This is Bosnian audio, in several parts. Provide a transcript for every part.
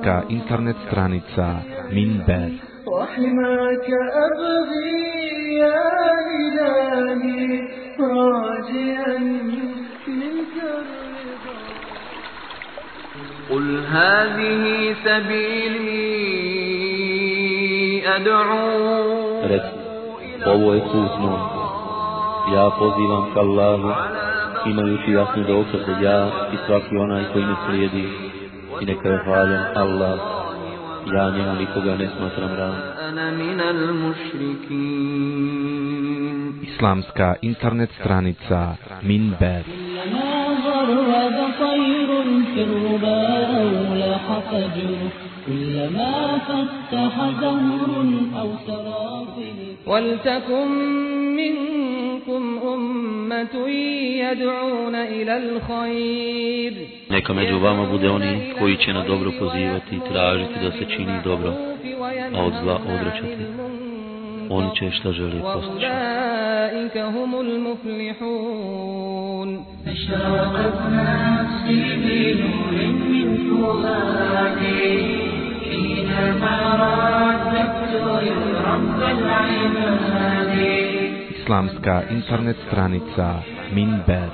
Islamska internet stranica Minber وحماك أبغي يا إلهي راجيا منك الرضا قل هذه سبيلي أدعو Reci, ovo je put moj. Ja pozivam ka Allahu, imajući jasne dokaze ja i svaki onaj koji me slijedi. إنك فعال الله يا نعمك نسمة رمضان أنا من المشركين إسلامska internet stranica Minber. كلما فتح زهر أو سراب ولتكن من Neka među vama bude oni koji će na dobro pozivati i tražiti da se čini dobro, a od zla odrećati. Oni će šta želi postići. أولئك هم المفلحون أشرقت نفسي بنور من فؤادي حينما رددت يا رب العباد Islamska internet stranica Minber.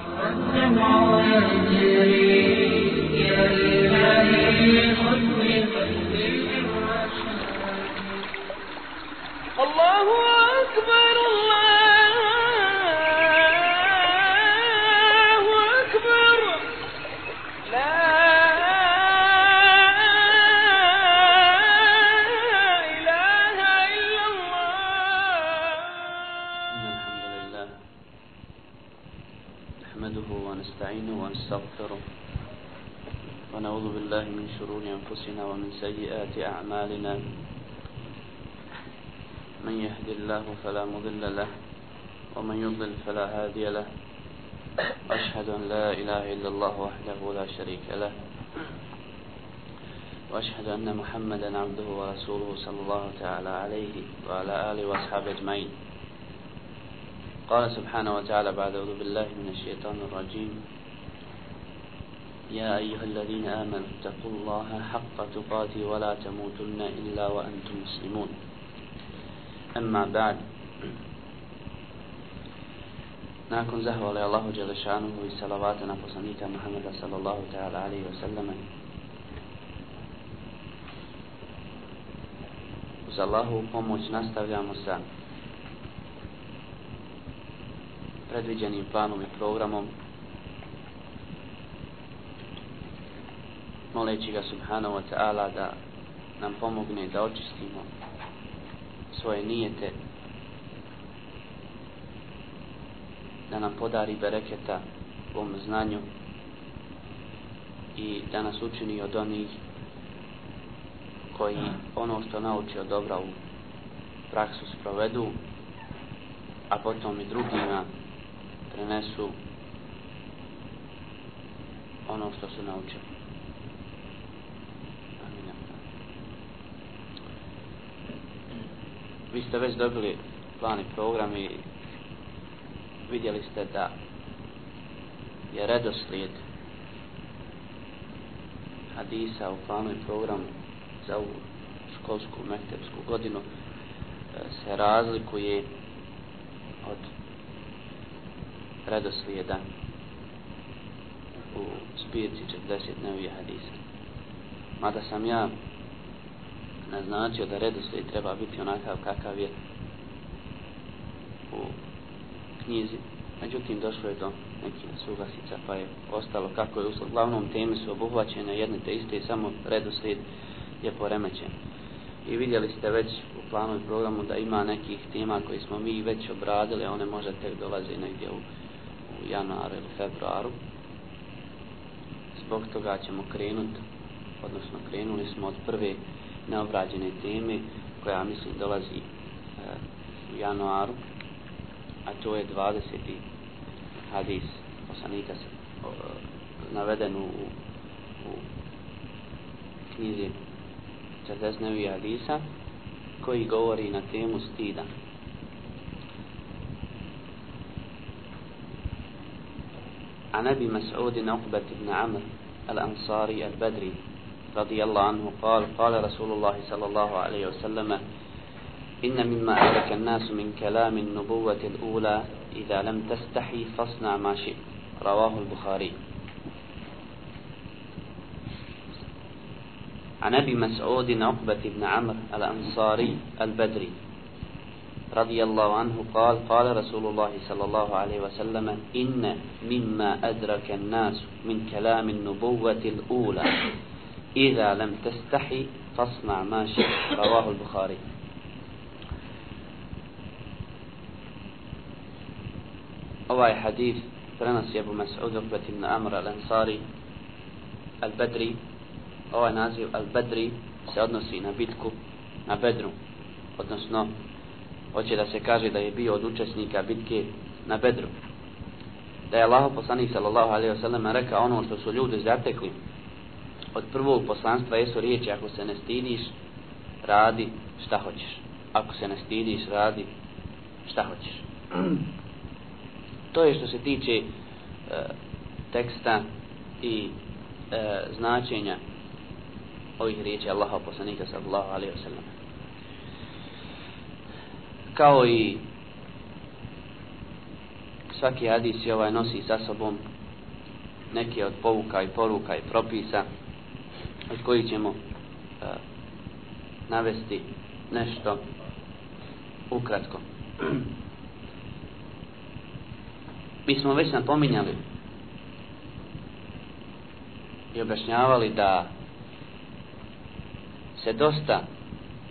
ونعوذ بالله من شرور أنفسنا ومن سيئات أعمالنا. من يهد الله فلا مضل له ومن يضلل فلا هادي له. أشهد أن لا إله إلا الله وحده لا شريك له. وأشهد أن محمدا عبده ورسوله صلى الله تعالى عليه وعلى آله وأصحابه أجمعين. قال سبحانه وتعالى بعد أعوذ بالله من الشيطان الرجيم. يا أيها الذين آمنوا اتقوا الله حق تقاته ولا تموتن إلا وأنتم مسلمون. أما بعد ناكن زهو علي الله جل شأنه وصلواتنا فصنيك محمد صلى الله تعالى عليه وسلم. Uz Allahovu pomoć nastavljamo sa predviđenim planom i programom moleći ga subhanahu wa ta'ala da nam pomogne da očistimo svoje nijete da nam podari bereketa u ovom znanju i da nas učini od onih koji ono što nauči od dobra u praksu sprovedu a potom i drugima prenesu ono što su naučili. Vi ste već dobili plan i program i vidjeli ste da je redoslijed hadisa u planu i programu za ovu školsku mektepsku godinu e, se razlikuje od redoslijeda u zbirci 40 nevije hadisa. Mada sam ja naznačio da redoslijed treba biti onakav kakav je u knjizi. Međutim, došlo je do nekih suglasica, pa je ostalo kako je uslov. Glavnom teme su obuhvaćene jedne te iste i samo redoslijed je poremećen. i vidjeli ste već u planu i programu da ima nekih tema koji smo mi već obradili, a one možda tek dolaze negdje u, u januaru ili februaru. Zbog toga ćemo krenuti, odnosno krenuli smo od prve neobrađene teme koja mislim dolazi e, u januaru, a to je 20. hadis poslanika se o, naveden u, u knjizi 40 nevi hadisa koji govori na temu stida. عن ابي مسعود عقبة بن عمرو الانصاري البدري رضي الله عنه قال قال رسول الله صلى الله عليه وسلم إن مما أدرك الناس من كلام النبوة الأولى إذا لم تستحي فاصنع ما شئت. رواه البخاري. عن أبي مسعود عقبة بن عمرو الأنصاري البدري رضي الله عنه قال قال رسول الله صلى الله عليه وسلم إن مما أدرك الناس من كلام النبوة الأولى إذا لم تستحي فاصنع ما شئت رواه البخاري ovaj hadis prenosi Abu Mas'ud Ukbat ibn Amr al-Ansari al-Badri ovaj naziv al-Badri se odnosi na bitku na Bedru odnosno hoće da se kaže da je bio od učesnika bitke na Bedru da je Allah poslanik sallallahu alaihi wa sallam rekao ono što su ljudi zatekli od prvog poslanstva jesu riječi ako se ne stidiš radi šta hoćeš. Ako se ne stidiš radi šta hoćeš. To je što se tiče e, teksta i e, značenja ovih riječi Allaha poslanika sallallahu alaihi wa sallam. Kao i svaki hadis i ovaj nosi sa sobom neke od povuka i poruka i propisa od koji ćemo e, navesti nešto ukratko. Mi smo već napominjali i objašnjavali da se dosta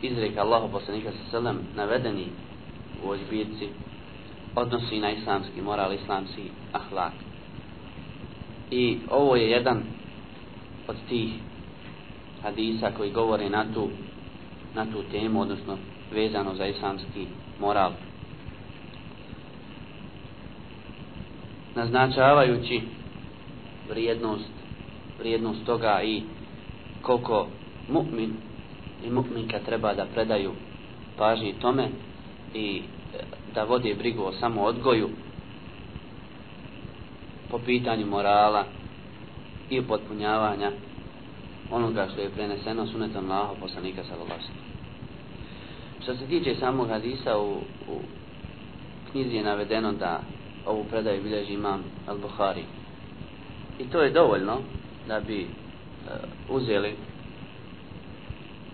izreka Allahu poslanika sa selem navedeni u ovoj zbirci odnosi na islamski moral, islamski ahlak. I ovo je jedan od tih hadisa koji govore na tu, na tu temu, odnosno vezano za islamski moral. Naznačavajući vrijednost, vrijednost toga i koliko mu'min i mu'minka treba da predaju pažnji tome i e, da vode brigu o samo odgoju po pitanju morala i potpunjavanja onoga što je preneseno sunetom Allaha poslanika sallallahu Što se tiče samog hadisa u, u knjizi je navedeno da ovu predaju bilježi imam al-Bukhari. I to je dovoljno da bi uh, uzeli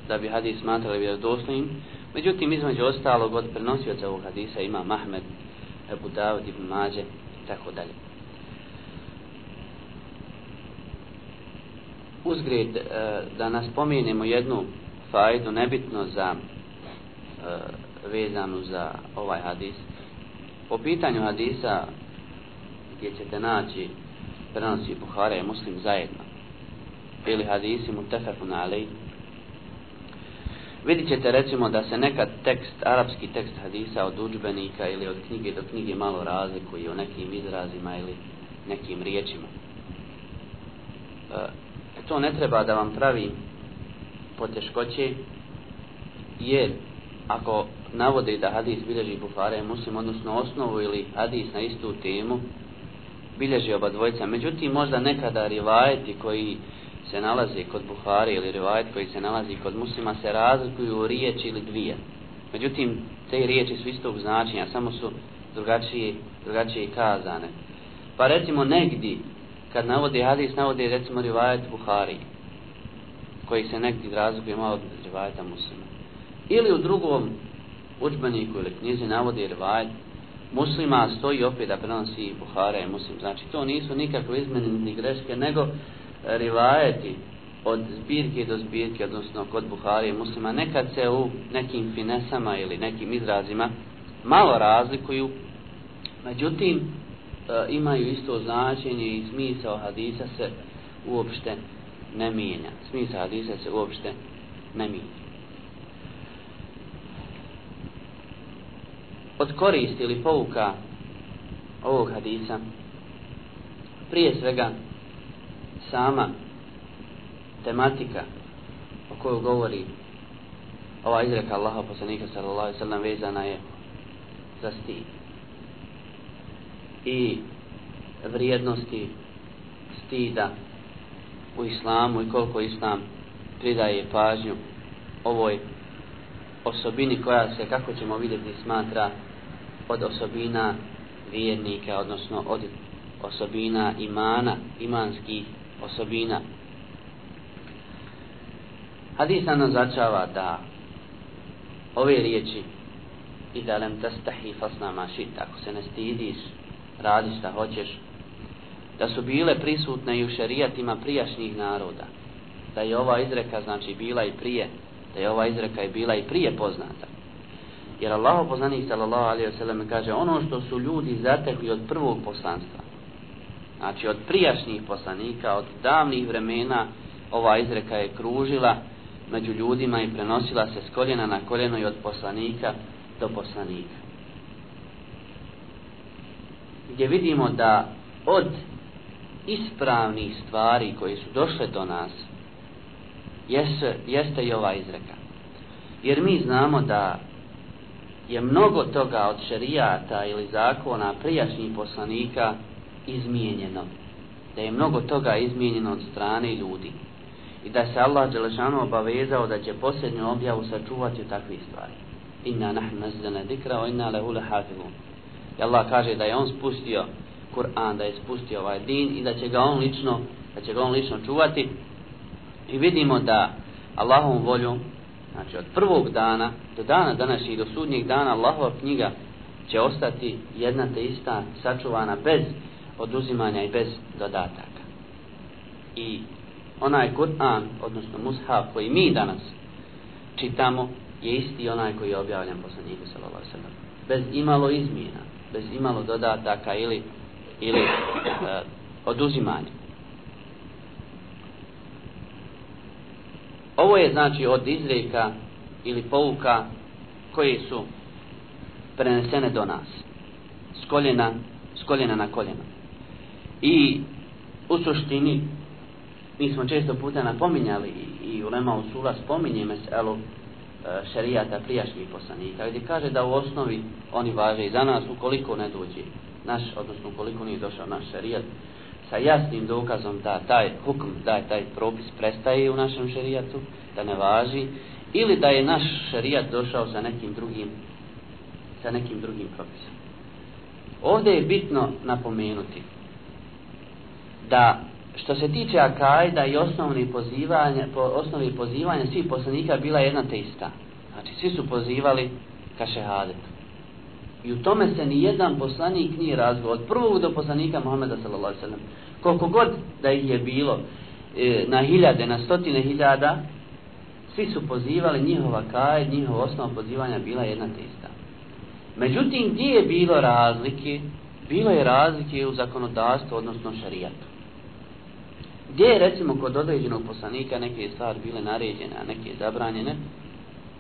da bi hadis smatrali vjerodostojnim. Međutim, između ostalog od prenosioca ovog hadisa ima Mahmed, Ebu Dawud, Ibn Mađe i tako dalje. Uzgred e, da nas pomenemo jednu fajdu nebitno za e, vezanu za ovaj hadis. Po pitanju hadisa gdje ćete naći prenosi Buhara i Muslim zajedno ili hadisi mutefefun alej vidit ćete recimo da se nekad tekst, arapski tekst hadisa od učbenika ili od knjige do knjige malo razlikuje u nekim izrazima ili nekim riječima. E, to ne treba da vam pravi poteškoće jer ako navode da hadis bilježi Buhara i Muslim, odnosno osnovu ili hadis na istu temu, bilježi oba dvojca. Međutim, možda nekada rivajeti koji se nalazi kod Buhari ili rivajet koji se nalazi kod muslima se razlikuju u riječi ili dvije. Međutim, te riječi su istog značenja, samo su drugačije, drugačije kazane. Pa recimo negdje kad navode hadis, navode recimo rivajet Buhari, koji se negdje razlikuje malo od rivajeta muslima. Ili u drugom učbeniku ili knjizi navodi rivajet muslima, stoji opet da prenosi Buhara i muslim. Znači to nisu nikakve izmene ni greške, nego rivajeti od zbirke do zbirke, odnosno kod Buhari i muslima, nekad se u nekim finesama ili nekim izrazima malo razlikuju, međutim, E, imaju isto značenje i smisao hadisa se uopšte ne mijenja. Smisao hadisa se uopšte ne mijenja. Od koristi ili pouka ovog hadisa, prije svega sama tematika o kojoj govori ova izreka Allaha poslanika sallallahu alejhi ve sellem vezana je za stid i vrijednosti stida u islamu i koliko islam pridaje pažnju ovoj osobini koja se, kako ćemo vidjeti, smatra od osobina vjernika, odnosno od osobina imana, imanskih osobina. Hadis nam začava da ove riječi i da lem tastahi fasna mašit, ako se ne stidiš, radi šta hoćeš, da su bile prisutne i u šerijatima prijašnjih naroda, da je ova izreka znači bila i prije, da je ova izreka i bila i prije poznata. Jer Allah poslanik sallallahu alaihi wa sallam kaže ono što su ljudi zatekli od prvog poslanstva, znači od prijašnjih poslanika, od davnih vremena, ova izreka je kružila među ljudima i prenosila se s koljena na koljeno i od poslanika do poslanika. Gdje vidimo da od ispravnih stvari koji su došle do nas jeste, jeste i ova izreka. Jer mi znamo da je mnogo toga od šerijata ili zakona prijašnjih poslanika izmijenjeno. Da je mnogo toga izmijenjeno od strane ljudi. I da se Allah Đelešanu obavezao da će posljednju objavu sačuvati od takvih stvari. Inna nahnu nazdana dikra o inna lehu lehafilun. I Allah kaže da je on spustio Kur'an, da je spustio ovaj din i da će ga on lično, da će ga on lično čuvati. I vidimo da Allahovom voljom, znači od prvog dana do dana današnjih do sudnjeg dana Allahova knjiga će ostati jedna te ista sačuvana bez oduzimanja i bez dodataka. I onaj Kur'an, odnosno Mushaf koji mi danas čitamo, je isti onaj koji je objavljen poslaniku sallallahu alejhi ve sellem. Bez imalo izmjena, bez imalo dodataka ili ili e, oduzimanja. Ovo je znači od izreka ili pouka koji su prenesene do nas. S koljena, s koljena na koljena. I u suštini mi smo često puta napominjali i, i ulema usula spominje meselu E, šerijata prijašnjih poslanika gdje kaže da u osnovi oni važe i za nas ukoliko ne dođe naš, odnosno ukoliko nije došao naš šerijat sa jasnim dokazom da taj hukm, da je taj propis prestaje u našem šerijatu, da ne važi, ili da je naš šerijat došao sa nekim drugim sa nekim drugim propisom. Ovdje je bitno napomenuti da što se tiče akajda i osnovni pozivanje, po, osnovi pozivanja svih poslanika bila jedna te ista. Znači svi su pozivali ka šehadetu. I u tome se ni jedan poslanik nije razgovor. Od prvog do poslanika Muhammeda sallallahu sallam. Koliko god da ih je bilo e, na hiljade, na stotine hiljada, svi su pozivali njihova kaj, njihova osnova pozivanja bila jedna te ista. Međutim, gdje je bilo razlike? Bilo je razlike u zakonodavstvu, odnosno šarijatu. Gdje je recimo kod određenog poslanika neke stvari bile naređene, a neke zabranjene,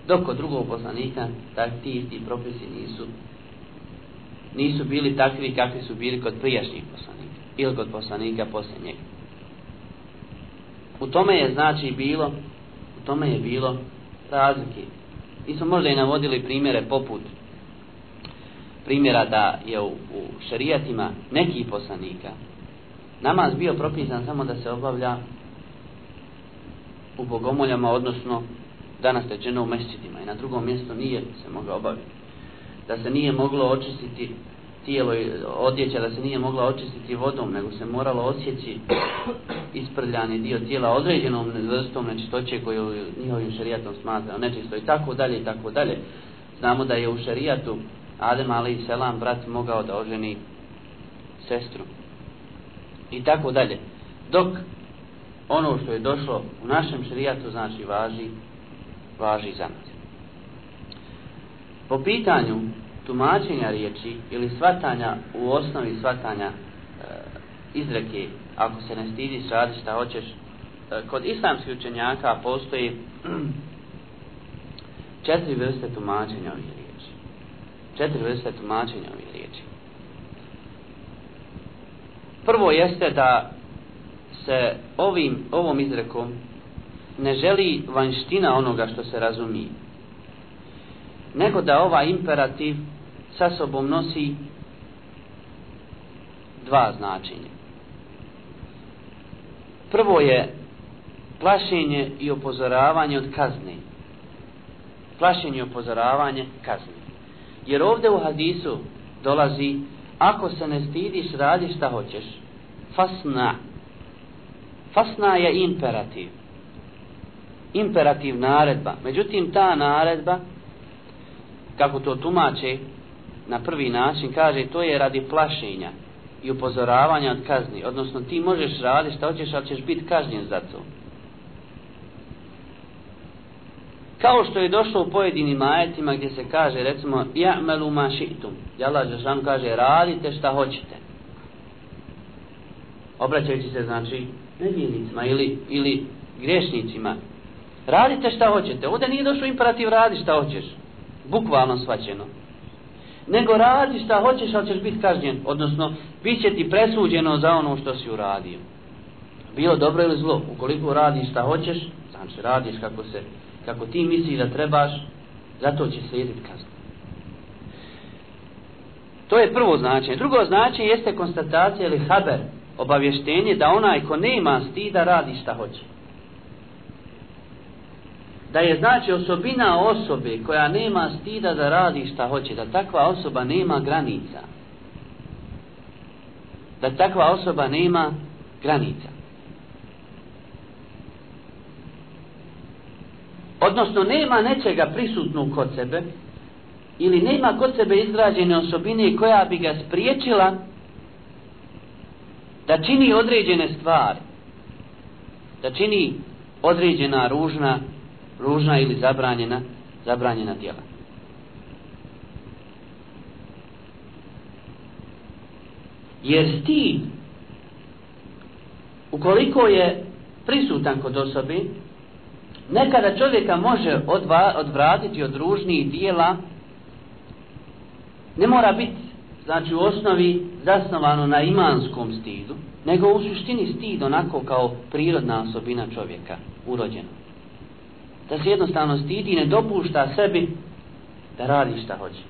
dok kod drugog poslanika tak, ti isti propisi nisu nisu bili takvi kakvi su bili kod prijašnjih poslanika ili kod poslanika poslije njega. U tome je znači bilo u tome je bilo razlike. Mi smo možda i navodili primjere poput primjera da je u, u šarijatima nekih poslanika namaz bio propisan samo da se obavlja u bogomoljama, odnosno danas rečeno u mesečidima i na drugom mjestu nije se mogao obaviti. Da se nije moglo očistiti tijelo i odjeća, da se nije mogla očistiti vodom, nego se moralo osjeći isprljani dio tijela određenom vrstom nečistoće koju njihovim šarijatom smatra nečisto i tako dalje i tako dalje. Znamo da je u šarijatu Adem Ali Selam brat mogao da oženi sestru i tako dalje. Dok ono što je došlo u našem šerijatu znači važi važi za nas. Po pitanju tumačenja riječi ili svatanja u osnovi svatanja e, izreke ako se ne stidiš radi šta hoćeš e, kod islamskih učenjaka postoji četiri vrste tumačenja ovih riječi. Četiri vrste tumačenja ovih riječi. Prvo jeste da se ovim, ovom izrekom ne želi vanština onoga što se razumije. Nego da ova imperativ sa sobom nosi dva značenja. Prvo je plašenje i upozoravanje od kazne. Plašenje i upozoravanje kazne. Jer ovdje u hadisu dolazi ako se ne stidiš, radi šta hoćeš. Fasna. Fasna je imperativ. Imperativ naredba. Međutim, ta naredba, kako to tumače na prvi način, kaže to je radi plašenja i upozoravanja od kazni. Odnosno, ti možeš raditi šta hoćeš, ali ćeš biti kažnjen za to. Kao što je došlo u pojedinim ajetima gdje se kaže, recimo, Ja'malu ma ši'tum. Jalla Žešan kaže, radite šta hoćete. Obraćajući se, znači, nevjernicima ili, ili grešnicima. Radite šta hoćete. Ovdje nije došlo imperativ radi šta hoćeš. Bukvalno svaćeno. Nego radi šta hoćeš, ali ćeš biti kažnjen. Odnosno, bit će ti presuđeno za ono što si uradio. Bilo dobro ili zlo. Ukoliko radiš šta hoćeš, znači radiš kako se kako ti misliš da trebaš, zato će slijediti kaznu. To je prvo značenje. Drugo značenje jeste konstatacija ili haber, obavještenje da onaj ko nema stida radi šta hoće. Da je znači osobina osobe koja nema stida da radi šta hoće, da takva osoba nema granica. Da takva osoba nema granica. Odnosno nema nečega prisutnog kod sebe ili nema kod sebe izrađene osobine koja bi ga spriječila da čini određene stvari da čini određena ružna ružna ili zabranjena zabranjena djela. Jer stid ukoliko je prisutan kod osobe nekada čovjeka može odva, odvratiti od ružnijih dijela. Ne mora biti znači u osnovi zasnovano na imanskom stidu nego u suštini stid onako kao prirodna osobina čovjeka urođena. Da se jednostavno stidi i ne dopušta sebi da radi šta hoće.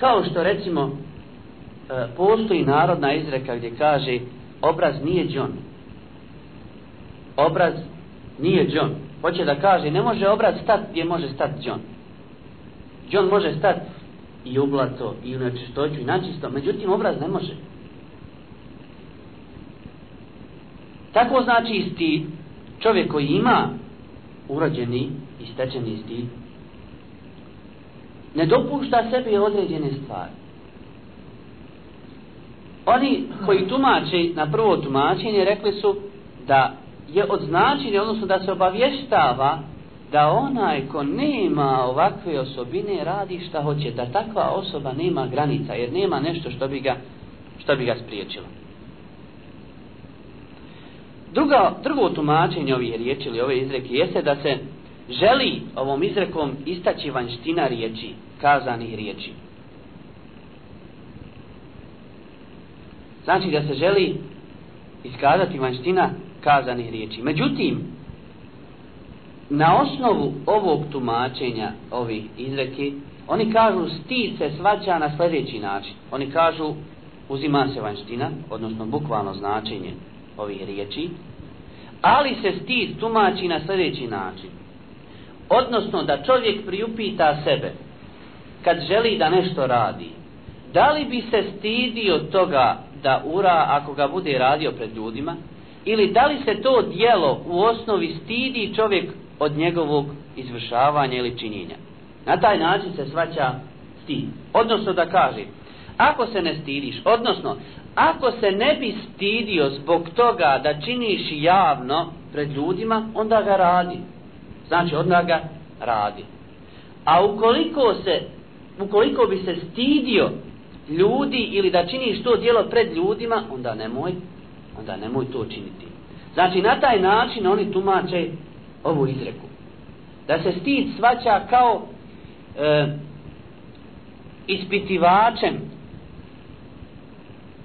Kao što recimo e, postoji narodna izreka gdje kaže obraz nije džon. Obraz nije džon hoće da kaže, ne može obrat stat gdje može stat John. John može stat i u blato, i u nečistoću, i načisto, međutim obraz ne može. Tako znači isti čovjek koji ima urađeni i stečeni stid, ne dopušta sebi određene stvari. Oni koji tumače na prvo tumačenje rekli su da je od značenja, odnosno da se obavještava da onaj ko nema ovakve osobine radi šta hoće, da takva osoba nema granica, jer nema nešto što bi ga, što bi ga spriječilo. Druga, drugo tumačenje ovih riječi ili ove izreke jeste da se želi ovom izrekom istaći vanština riječi, kazanih riječi. Znači da se želi iskazati vanština kazanih riječi. Međutim, na osnovu ovog tumačenja ovih izreki, oni kažu stid se svađa na sljedeći način. Oni kažu uzima se vanština, odnosno bukvalno značenje ovih riječi, ali se stid tumači na sljedeći način. Odnosno da čovjek priupita sebe kad želi da nešto radi, da li bi se stidio toga da ura ako ga bude radio pred ljudima, ili da li se to dijelo u osnovi stidi čovjek od njegovog izvršavanja ili činjenja. Na taj način se svaća stid. Odnosno da kaže, ako se ne stidiš, odnosno, ako se ne bi stidio zbog toga da činiš javno pred ljudima, onda ga radi. Znači, onda ga radi. A ukoliko se, ukoliko bi se stidio ljudi ili da činiš to dijelo pred ljudima, onda nemoj, onda nemoj to činiti. Znači, na taj način oni tumače ovu izreku. Da se stid svaća kao e, ispitivačem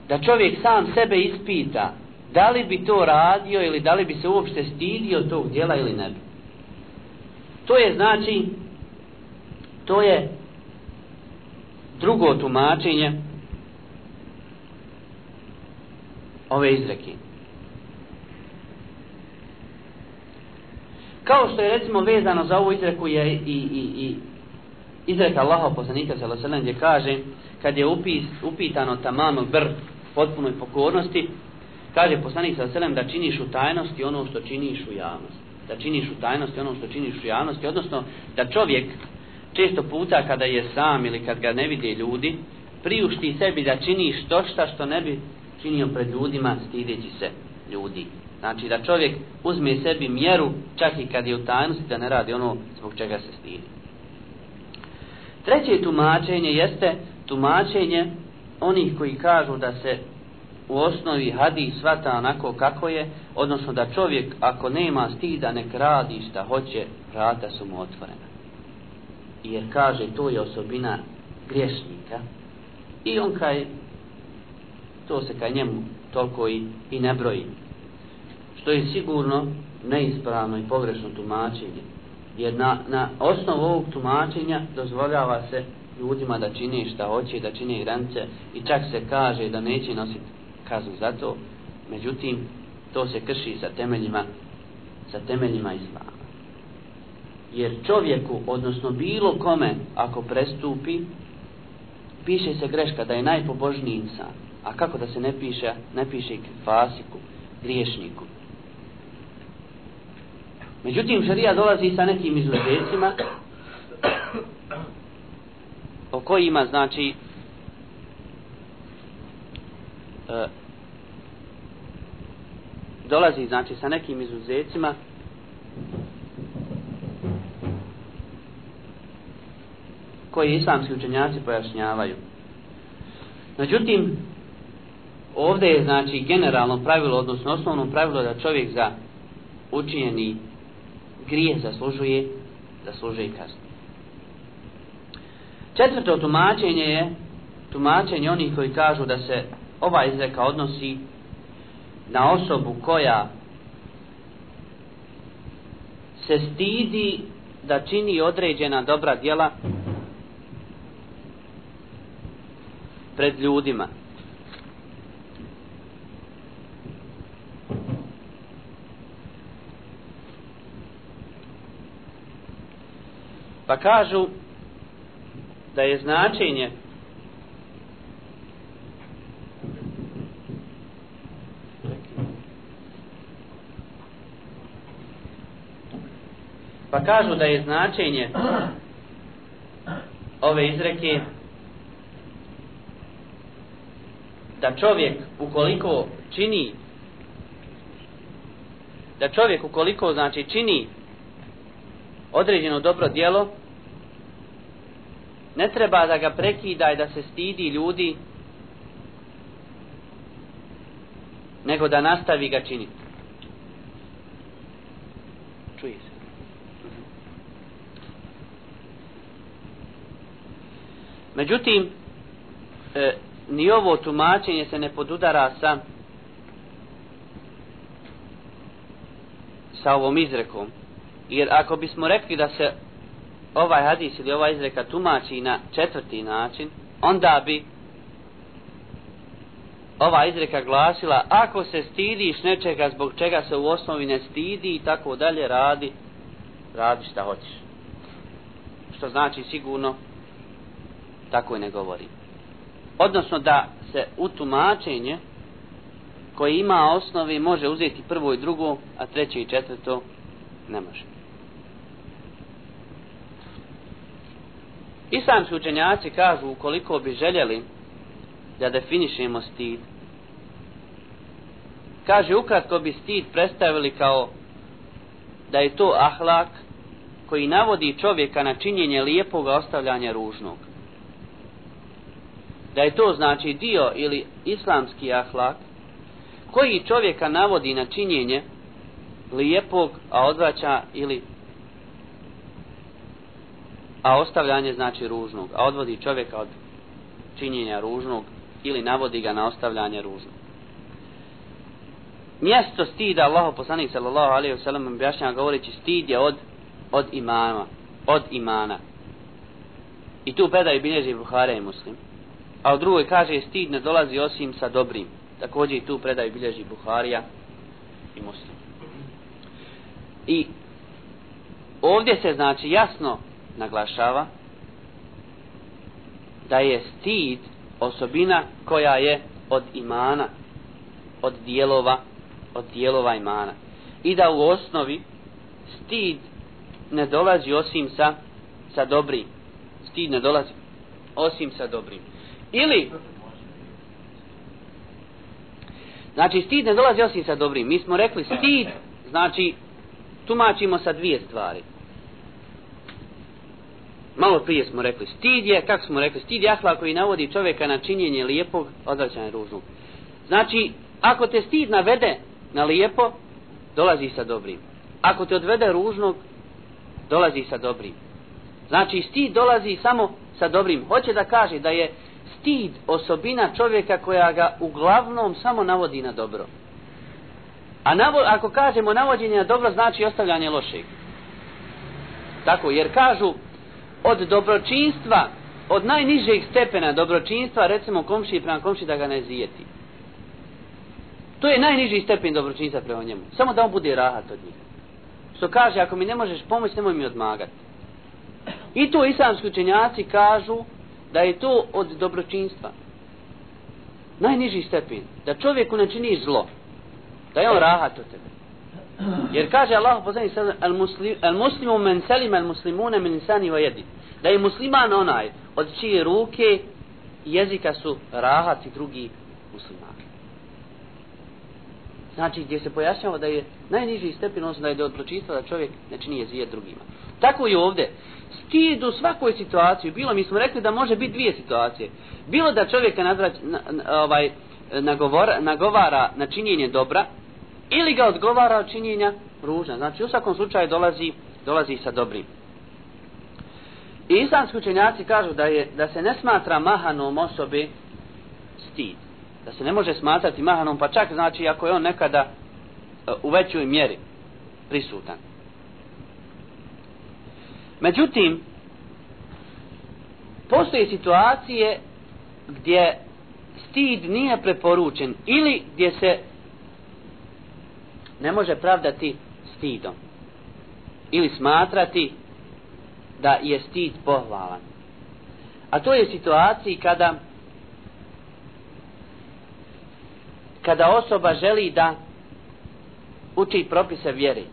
da čovjek sam sebe ispita da li bi to radio ili da li bi se uopšte stidio tog djela ili ne bi. To je znači to je drugo tumačenje ove izreke. Kao što je recimo vezano za ovu izreku je i, i, i izreka Allaha poslanika sallallahu alejhi gdje kaže kad je upis, upitano tamam br potpunoj pokornosti kaže poslanik sallallahu alejhi da činiš u tajnosti ono što činiš u javnosti da činiš u tajnosti ono što činiš u javnosti odnosno da čovjek često puta kada je sam ili kad ga ne vide ljudi priušti sebi da čini što šta što ne bi činio pred ljudima stideći se ljudi. Znači da čovjek uzme sebi mjeru čak i kad je u tajnosti da ne radi ono zbog čega se stidi. Treće tumačenje jeste tumačenje onih koji kažu da se u osnovi hadis svata onako kako je, odnosno da čovjek ako nema stida nek radi šta hoće, vrata su mu otvorena. Jer kaže to je osobina griješnika i on kaj to se ka njemu toliko i, i ne broji. Što je sigurno neispravno i pogrešno tumačenje jer na, na osnovu ovog tumačenja dozvoljava se ljudima da čini šta hoće, da čini granice i čak se kaže da neće nositi kaznu za to, međutim to se krši sa temeljima sa temeljima islama. Jer čovjeku, odnosno bilo kome, ako prestupi, piše se greška da je najpobožniji insan. A kako da se ne piše, ne piše i fasiku, griješniku. Međutim, šarija dolazi sa nekim izuzecima o kojima, znači, e, dolazi, znači, sa nekim izuzecima koji islamski učenjaci pojašnjavaju. Međutim, ovdje je, znači, generalno pravilo, odnosno osnovno pravilo da čovjek za učinjeni grije zaslužuje zaslužuje kaznu. Četvrto tumačenje je tumačenje onih koji kažu da se ova izreka odnosi na osobu koja se stidi da čini određena dobra djela pred ljudima. Pa kažu da je značenje Pa kažu da je značenje ove izreke da čovjek ukoliko čini da čovjek ukoliko znači čini određeno dobro djelo ne treba da ga prekida i da se stidi ljudi nego da nastavi ga činiti. Čuje se. Međutim e, ni ovo tumačenje se ne podudara sa sa ovom izrekom. Jer ako bismo rekli da se ovaj hadis ili ova izreka tumači na četvrti način, onda bi ova izreka glasila ako se stidiš nečega zbog čega se u osnovi ne stidi i tako dalje radi, radi šta hoćeš. Što znači sigurno tako i ne govori. Odnosno da se u tumačenje koje ima osnovi može uzeti prvo i drugo, a treće i četvrto ne može. Islamski učenjaci kažu ukoliko bi željeli da definišemo stid, kaže ukratko bi stid predstavili kao da je to ahlak koji navodi čovjeka na činjenje lijepoga ostavljanja ružnog. Da je to znači dio ili islamski ahlak koji čovjeka navodi na činjenje lijepog, a odvraća ili a ostavljanje znači ružnog, a odvodi čovjeka od činjenja ružnog ili navodi ga na ostavljanje ružnog. Mjesto stida Allahu poslanik sallallahu alejhi ve sellem objašnjava govoreći stid je od od imana, od imana. I tu predaj bilježi Buhari i Muslim. A u drugoj kaže stid ne dolazi osim sa dobrim. Također i tu predaj bilježi Buharija i Muslim. I ovdje se znači jasno naglašava da je stid osobina koja je od imana, od dijelova, od dijelova imana. I da u osnovi stid ne dolazi osim sa, sa dobrim. Stid ne dolazi osim sa dobrim. Ili, znači stid ne dolazi osim sa dobrim. Mi smo rekli stid, znači tumačimo sa dvije stvari. Malo prije smo rekli, stid je, kako smo rekli, stid je ahla koji navodi čovjeka na činjenje lijepog, odvraćanje ružnog. Znači, ako te stid navede na lijepo, dolazi sa dobrim. Ako te odvede ružnog, dolazi sa dobrim. Znači, stid dolazi samo sa dobrim. Hoće da kaže da je stid osobina čovjeka koja ga uglavnom samo navodi na dobro. A navo, ako kažemo navođenje na dobro, znači ostavljanje lošeg. Tako, jer kažu, od dobročinstva, od najnižeg stepena dobročinstva, recimo komši prema komši da ga ne zijeti. To je najniži stepen dobročinstva prema njemu. Samo da on bude rahat od njih. Što kaže, ako mi ne možeš pomoći, nemoj mi odmagati. I to islamski učenjaci kažu da je to od dobročinstva. Najniži stepen. Da čovjeku ne čini zlo. Da je on rahat od tebe. Jer kaže Allah poslanik sallam al, muslim, al muslimu men selim al muslimune min insani wa jedi. Da je musliman onaj od čije ruke jezika su rahat i drugi muslimani. Znači gdje se pojašnjava da je najniži stepen odnosno da je do da čovjek ne čini jezijet drugima. Tako i ovdje. Stid u svakoj situaciji. Bilo mi smo rekli da može biti dvije situacije. Bilo da čovjeka nadrać, na, na, ovaj, nagovora, nagovara na činjenje dobra ili ga odgovara od činjenja ružna. Znači u svakom slučaju dolazi, dolazi sa dobrim. I islamski učenjaci kažu da, je, da se ne smatra mahanom osobe stid. Da se ne može smatrati mahanom, pa čak znači ako je on nekada e, u većoj mjeri prisutan. Međutim, postoje situacije gdje stid nije preporučen ili gdje se ne može pravdati stidom ili smatrati da je stid pohvalan. A to je situaciji kada kada osoba želi da uči propise vjeri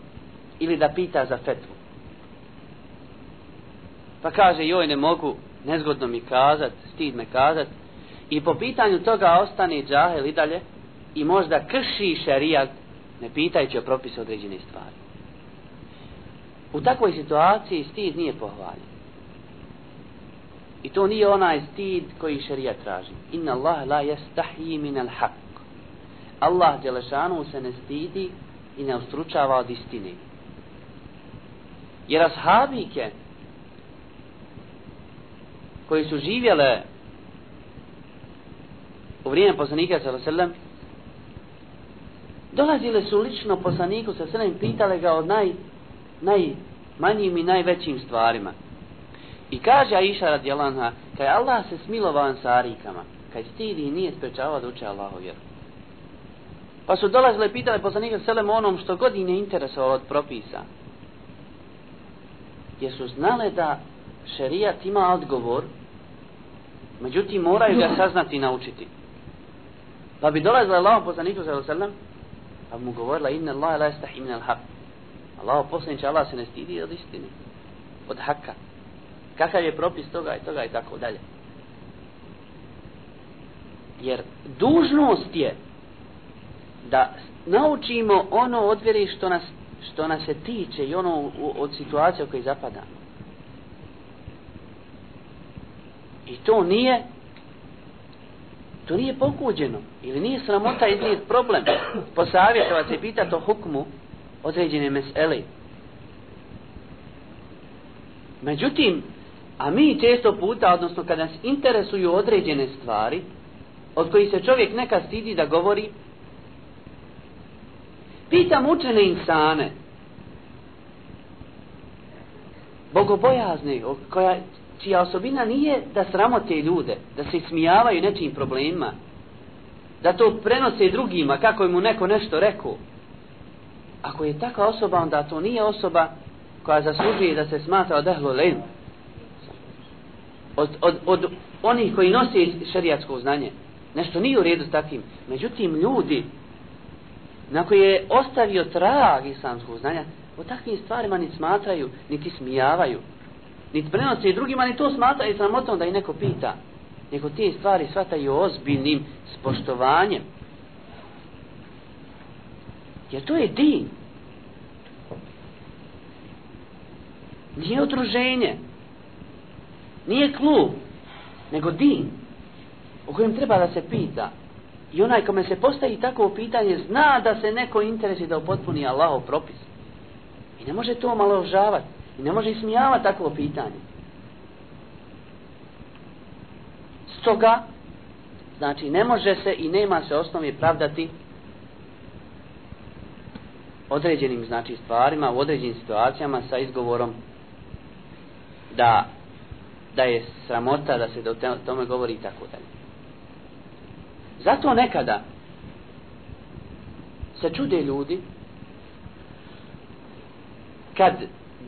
ili da pita za fetvu. Pa kaže, joj ne mogu, nezgodno mi kazat, stid me kazat. I po pitanju toga ostane džahel i dalje i možda krši šerijat ne pitajući o propisu određene stvari. U takvoj situaciji stid nije pohvaljen. I to nije onaj stid koji šerijat traži. Inna Allah la yastahi min al haq. Allah Đelešanu se ne stidi i ne ustručava od istine. Jer ashabike koji su živjele u vrijeme poslanika sallam dolazile su lično poslaniku sa sallam pitale ga o naj, najmanjim i najvećim stvarima. I kaže Aisha radijalanha, kaj Allah se smilovao ansarikama, kaj stidi i nije sprečavao da uče Allahu vjeru. Pa su dolazile i pitale poslanika Selem onom što god ne interesovalo od propisa. Jer su znale da šerijat ima odgovor, međutim moraju ga saznati i naučiti. Pa bi dolazila Allah poslaniku Selem, pa mu govorila inna Allah la istahi min al haq. Allah poslaniče Allah se ne stidi od istine, od haka. Kakav je propis toga i toga i tako dalje. Jer dužnost je da naučimo ono od vjeri što nas što nas se tiče i ono u, od situacije u kojoj zapadamo. I to nije to nije pokuđeno ili nije sramota iznijeti problem posavjetovati se i pitati o hukmu određene mesele. Međutim, a mi često puta, odnosno kada nas interesuju određene stvari, od kojih se čovjek neka stidi da govori, pitam učene insane, bogobojazne, koja, čija osobina nije da sramote ljude, da se smijavaju nečim problemima, da to prenose drugima kako mu neko nešto rekao. Ako je takva osoba, onda to nije osoba koja zaslužuje da se smatra od ehlu lejn. Od, od, od onih koji nose šerijatsko znanje. Nešto nije u redu s takvim. Međutim, ljudi na koje je ostavio trag islamskog znanja, o takvim stvarima ni smatraju, niti smijavaju. Niti prenose i drugima, ni to smatra i sramotom da i neko pita. Nego te stvari shvataju ozbiljnim spoštovanjem. Jer to je din. Nije odruženje. Nije klub. Nego din. O kojem treba da se pita. I onaj kome se postavi takvo pitanje zna da se neko interesi da upotpuni Allahov propis. I ne može to malo obžavati. I ne može ismijavati takvo pitanje. Stoga, znači ne može se i nema se osnovi pravdati određenim znači stvarima u određenim situacijama sa izgovorom da da je sramota da se do tome govori i tako dalje. Zato nekada se čude ljudi kad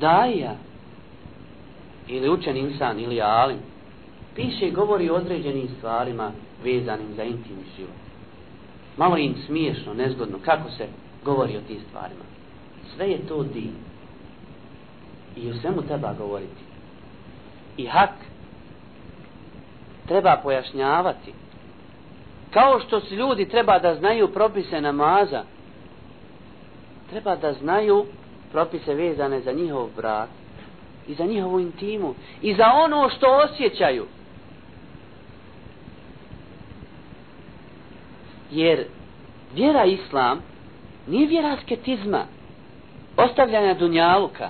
daja ili učen insan ili alim piše i govori o određenim stvarima vezanim za intimni život. Malo im smiješno, nezgodno, kako se govori o tim stvarima. Sve je to din. I o svemu treba govoriti. I hak treba pojašnjavati. Kao što se ljudi treba da znaju propise namaza, treba da znaju propise vezane za njihov brak i za njihovu intimu i za ono što osjećaju. Jer vjera islam nije vjera asketizma, ostavljanja dunjaluka,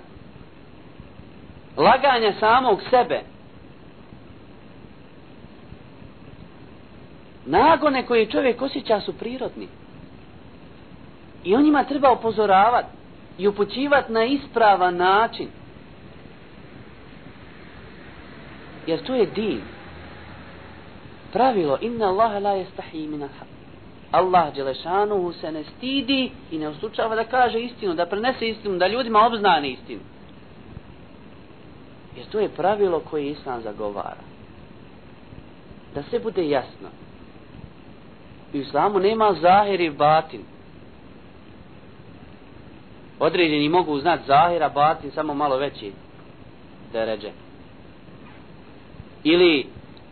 laganja samog sebe, nagone koje čovjek osjeća su prirodni. I on njima treba upozoravati i upućivati na ispravan način. Jer to je din. Pravilo, inna Allahe la jestahi min al Allah Đelešanuhu se ne stidi i ne usučava da kaže istinu, da prenese istinu, da ljudima obznane istinu. Jer to je pravilo koje Islam zagovara. Da se bude jasno. U islamu nema zahir i batin. Određeni mogu znat zahira, batin, samo malo veći deređe. Ili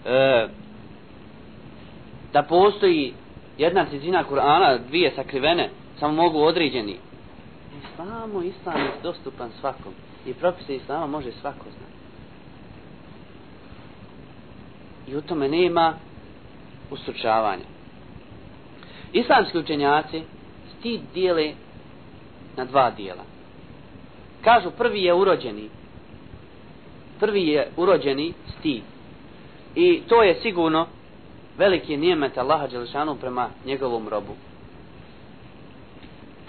e, da postoji jedna cizina Kur'ana, dvije sakrivene, samo mogu određeni. Samo islam je dostupan svakom. I propise islama može svako znati. I u tome nema ustručavanja. Islamski učenjaci stid dijele na dva dijela. Kažu prvi je urođeni. Prvi je urođeni stid. I to je sigurno veliki nijemet Allaha Đelšanu prema njegovom robu.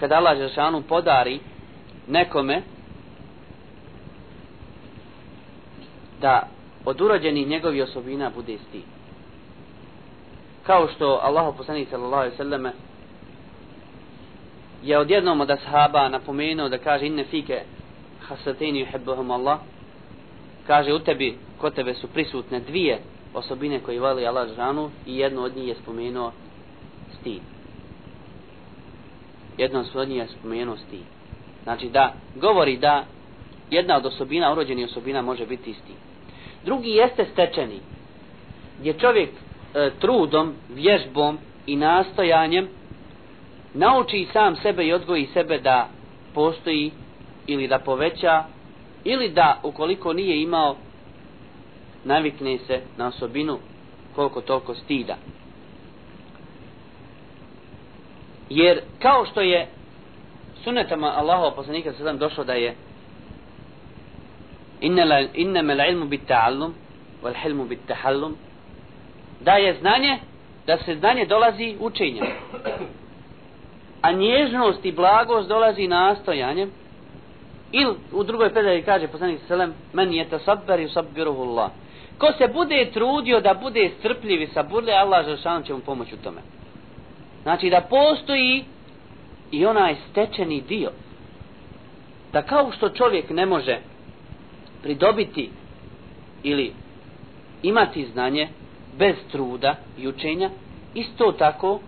Kada Allah Đelšanu podari nekome da od urođenih njegovih osobina bude stid kao što Allah poslanik sallallahu alejhi ve selleme je odjednom od ashaba napomenuo da kaže inne fike hasatin yuhibbuhum Allah. Kaže u tebi kod tebe su prisutne dvije osobine koje voli Allah žanu i jedno od njih je spomenuo stid jedno od njih je spomenuo stid znači da govori da jedna od osobina urođenih osobina može biti isti drugi jeste stečeni gdje čovjek e, trudom, vježbom i nastojanjem nauči sam sebe i odgoji sebe da postoji ili da poveća ili da ukoliko nije imao navikne se na osobinu koliko toliko stida. Jer kao što je sunetama Allahova poslanika sallam došlo da je innama ilmu bit ta'allum wal hilmu bit tahallum da je znanje da se znanje dolazi učenjem a nježnost i blagost dolazi nastojanjem. Ili u drugoj predaji kaže poslanik Selem, men je tasabbar i sabbiruhu Allah. Ko se bude trudio da bude strpljiv i saburli Allah želšan će mu pomoći u tome. Znači da postoji i onaj stečeni dio. Da kao što čovjek ne može pridobiti ili imati znanje bez truda i učenja isto tako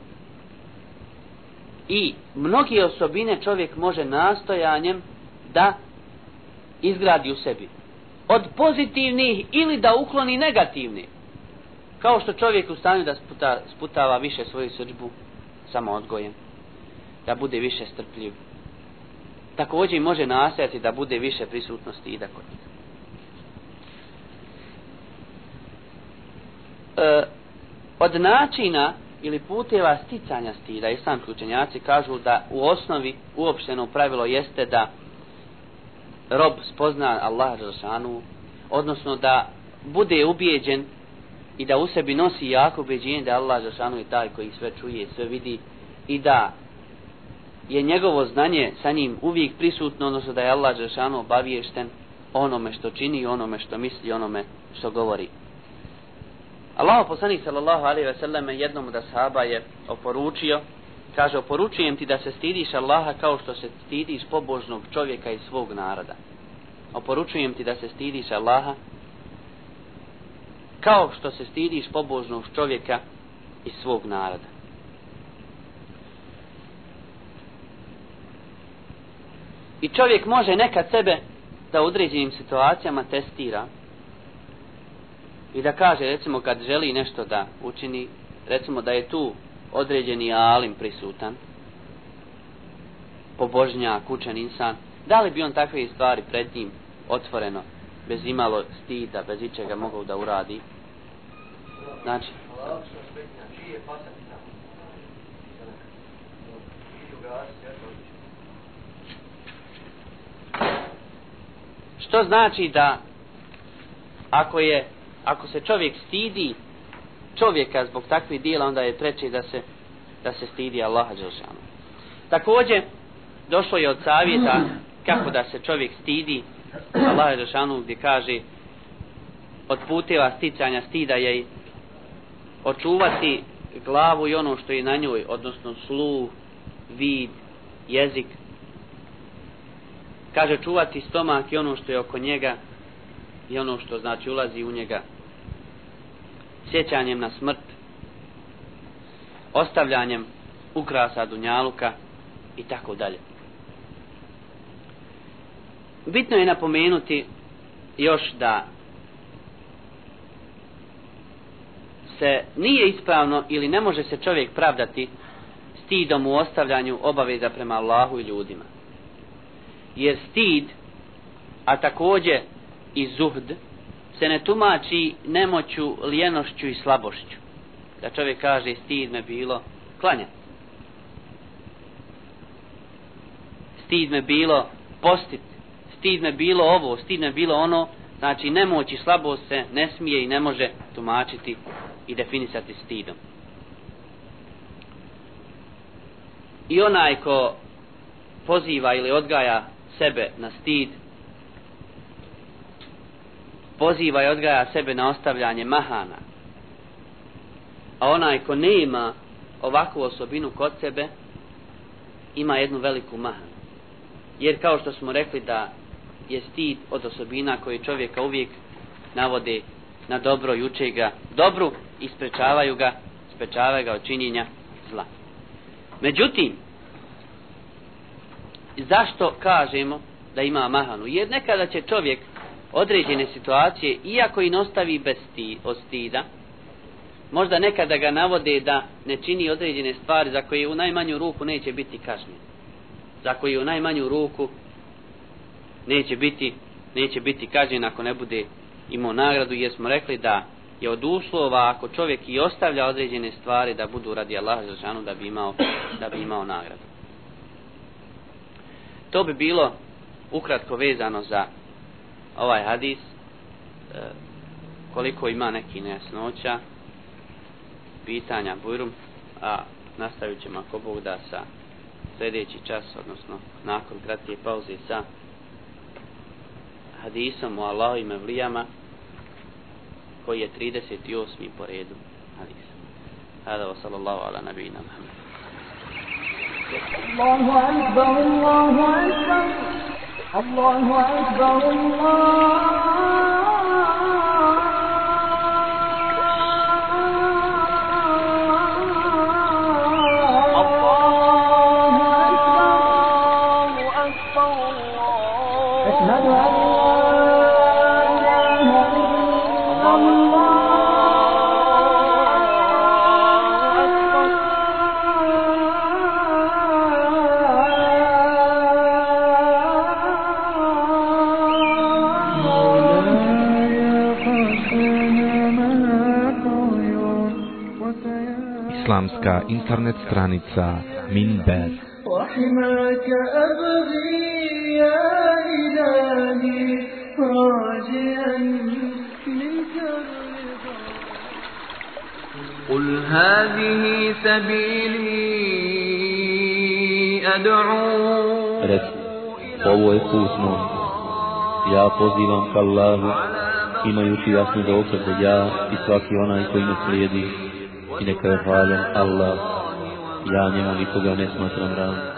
i mnogi osobine čovjek može nastojanjem da izgradi u sebi. Od pozitivnih ili da ukloni negativne. kao što čovjek u stanju da sputa, sputava više svoju srđbu samo odgojem da bude više strpljiv. Također može nastojati da bude više prisutnosti i da kod njega. E, od načina ili puteva sticanja stida islamski učenjaci kažu da u osnovi uopšteno pravilo jeste da rob spozna Allah Želšanu odnosno da bude ubijeđen i da u sebi nosi jako ubeđenje da Allah Želšanu je taj koji sve čuje, sve vidi i da je njegovo znanje sa njim uvijek prisutno, odnosno da je Allah Želšanu obaviješten onome što čini i onome što misli, onome što govori. Allah poslanik sallallahu alaihi ve selleme jednom da ashaba je oporučio, kaže oporučujem ti da se stidiš Allaha kao što se stidiš pobožnog čovjeka iz svog naroda. Oporučujem ti da se stidiš Allaha kao što se stidiš pobožnog čovjeka iz svog naroda. I čovjek može nekad sebe da u određenim situacijama testira i da kaže recimo kad želi nešto da učini recimo da je tu određeni alim prisutan pobožnjak, učen insan da li bi on takve stvari pred njim otvoreno bez imalo stida, bez ičega mogao da uradi? Znači što znači da ako je ako se čovjek stidi čovjeka zbog takvih dijela, onda je treći da se, da se stidi Allaha Đelšanu. Također, došlo je od savjeta kako da se čovjek stidi Allaha Đelšanu gdje kaže od puteva sticanja stida je očuvati glavu i ono što je na njoj, odnosno sluh, vid, jezik. Kaže čuvati stomak i ono što je oko njega i ono što znači ulazi u njega sjećanjem na smrt, ostavljanjem ukrasa dunjaluka i tako dalje. Bitno je napomenuti još da se nije ispravno ili ne može se čovjek pravdati stidom u ostavljanju obaveza prema Allahu i ljudima. Jer stid, a također i zuhd, se ne tumači nemoću, lijenošću i slabošću. Da čovjek kaže stid me bilo klanja. Stid me bilo postit. Stid me bilo ovo, stid me bilo ono. Znači nemoć i slabost se ne smije i ne može tumačiti i definisati stidom. I onaj ko poziva ili odgaja sebe na stid, poziva i odgaja sebe na ostavljanje mahana. A onaj ko ne ima ovakvu osobinu kod sebe, ima jednu veliku mahanu. Jer kao što smo rekli da je stid od osobina koji čovjeka uvijek navode na dobro i uče ga dobru i sprečavaju ga, sprečavaju ga od činjenja zla. Međutim, zašto kažemo da ima mahanu? Jer nekada će čovjek određene situacije, iako i ostavi bez sti, ostida, možda nekada ga navode da ne čini određene stvari za koje u najmanju ruku neće biti kažnjen. Za koje u najmanju ruku neće biti neće biti kažnjen ako ne bude imao nagradu jer smo rekli da je od uslova ako čovjek i ostavlja određene stvari da budu radi Allaha Žešanu da bi imao da bi imao nagradu to bi bilo ukratko vezano za ovaj hadis e, koliko ima neki nejasnoća pitanja bujrum a nastavit ćemo ako Bog da sa sljedeći čas odnosno nakon kratke pauze sa hadisom o Allahovim evlijama koji je 38. po redu hadisa هذا وصلى الله على نبينا محمد الله اكبر الله اكبر الله أكبر الله Islamska internet stranica Minber وحماك أبغي يا إلهي راجيا منك الرضا قل هذه سبيلي أدعو Reci, ovo je put moj. Ja pozivam ka Allahu, imajući jasni dokaz da ja i svaki onaj koji me slijedi i neka je hvaljen Allah. Ja njemu nikoga ne smatram ravnim.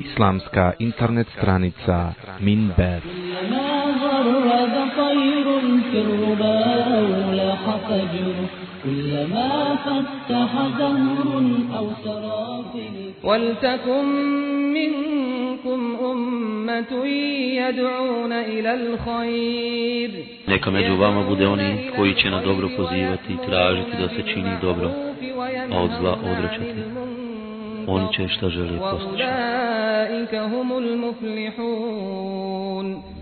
Islamska internet stranica Minber كلما فتح زهر أو سرافل ولتكن منكم أمة يدعون إلى الخير Neka među vama bude oni koji će na dobro pozivati i tražiti da se čini dobro, a od zla odrećati. Oni će šta žele postići. وأولئك هم المفلحون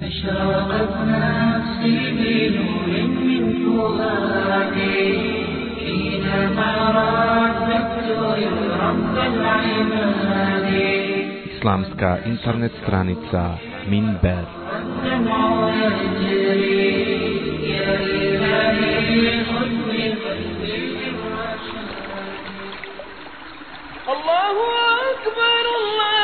أشرقت نفسي بنور من فؤادي حينما رددت يا رب العباد islamská internet stranica Minber. Allahu akbar, Allah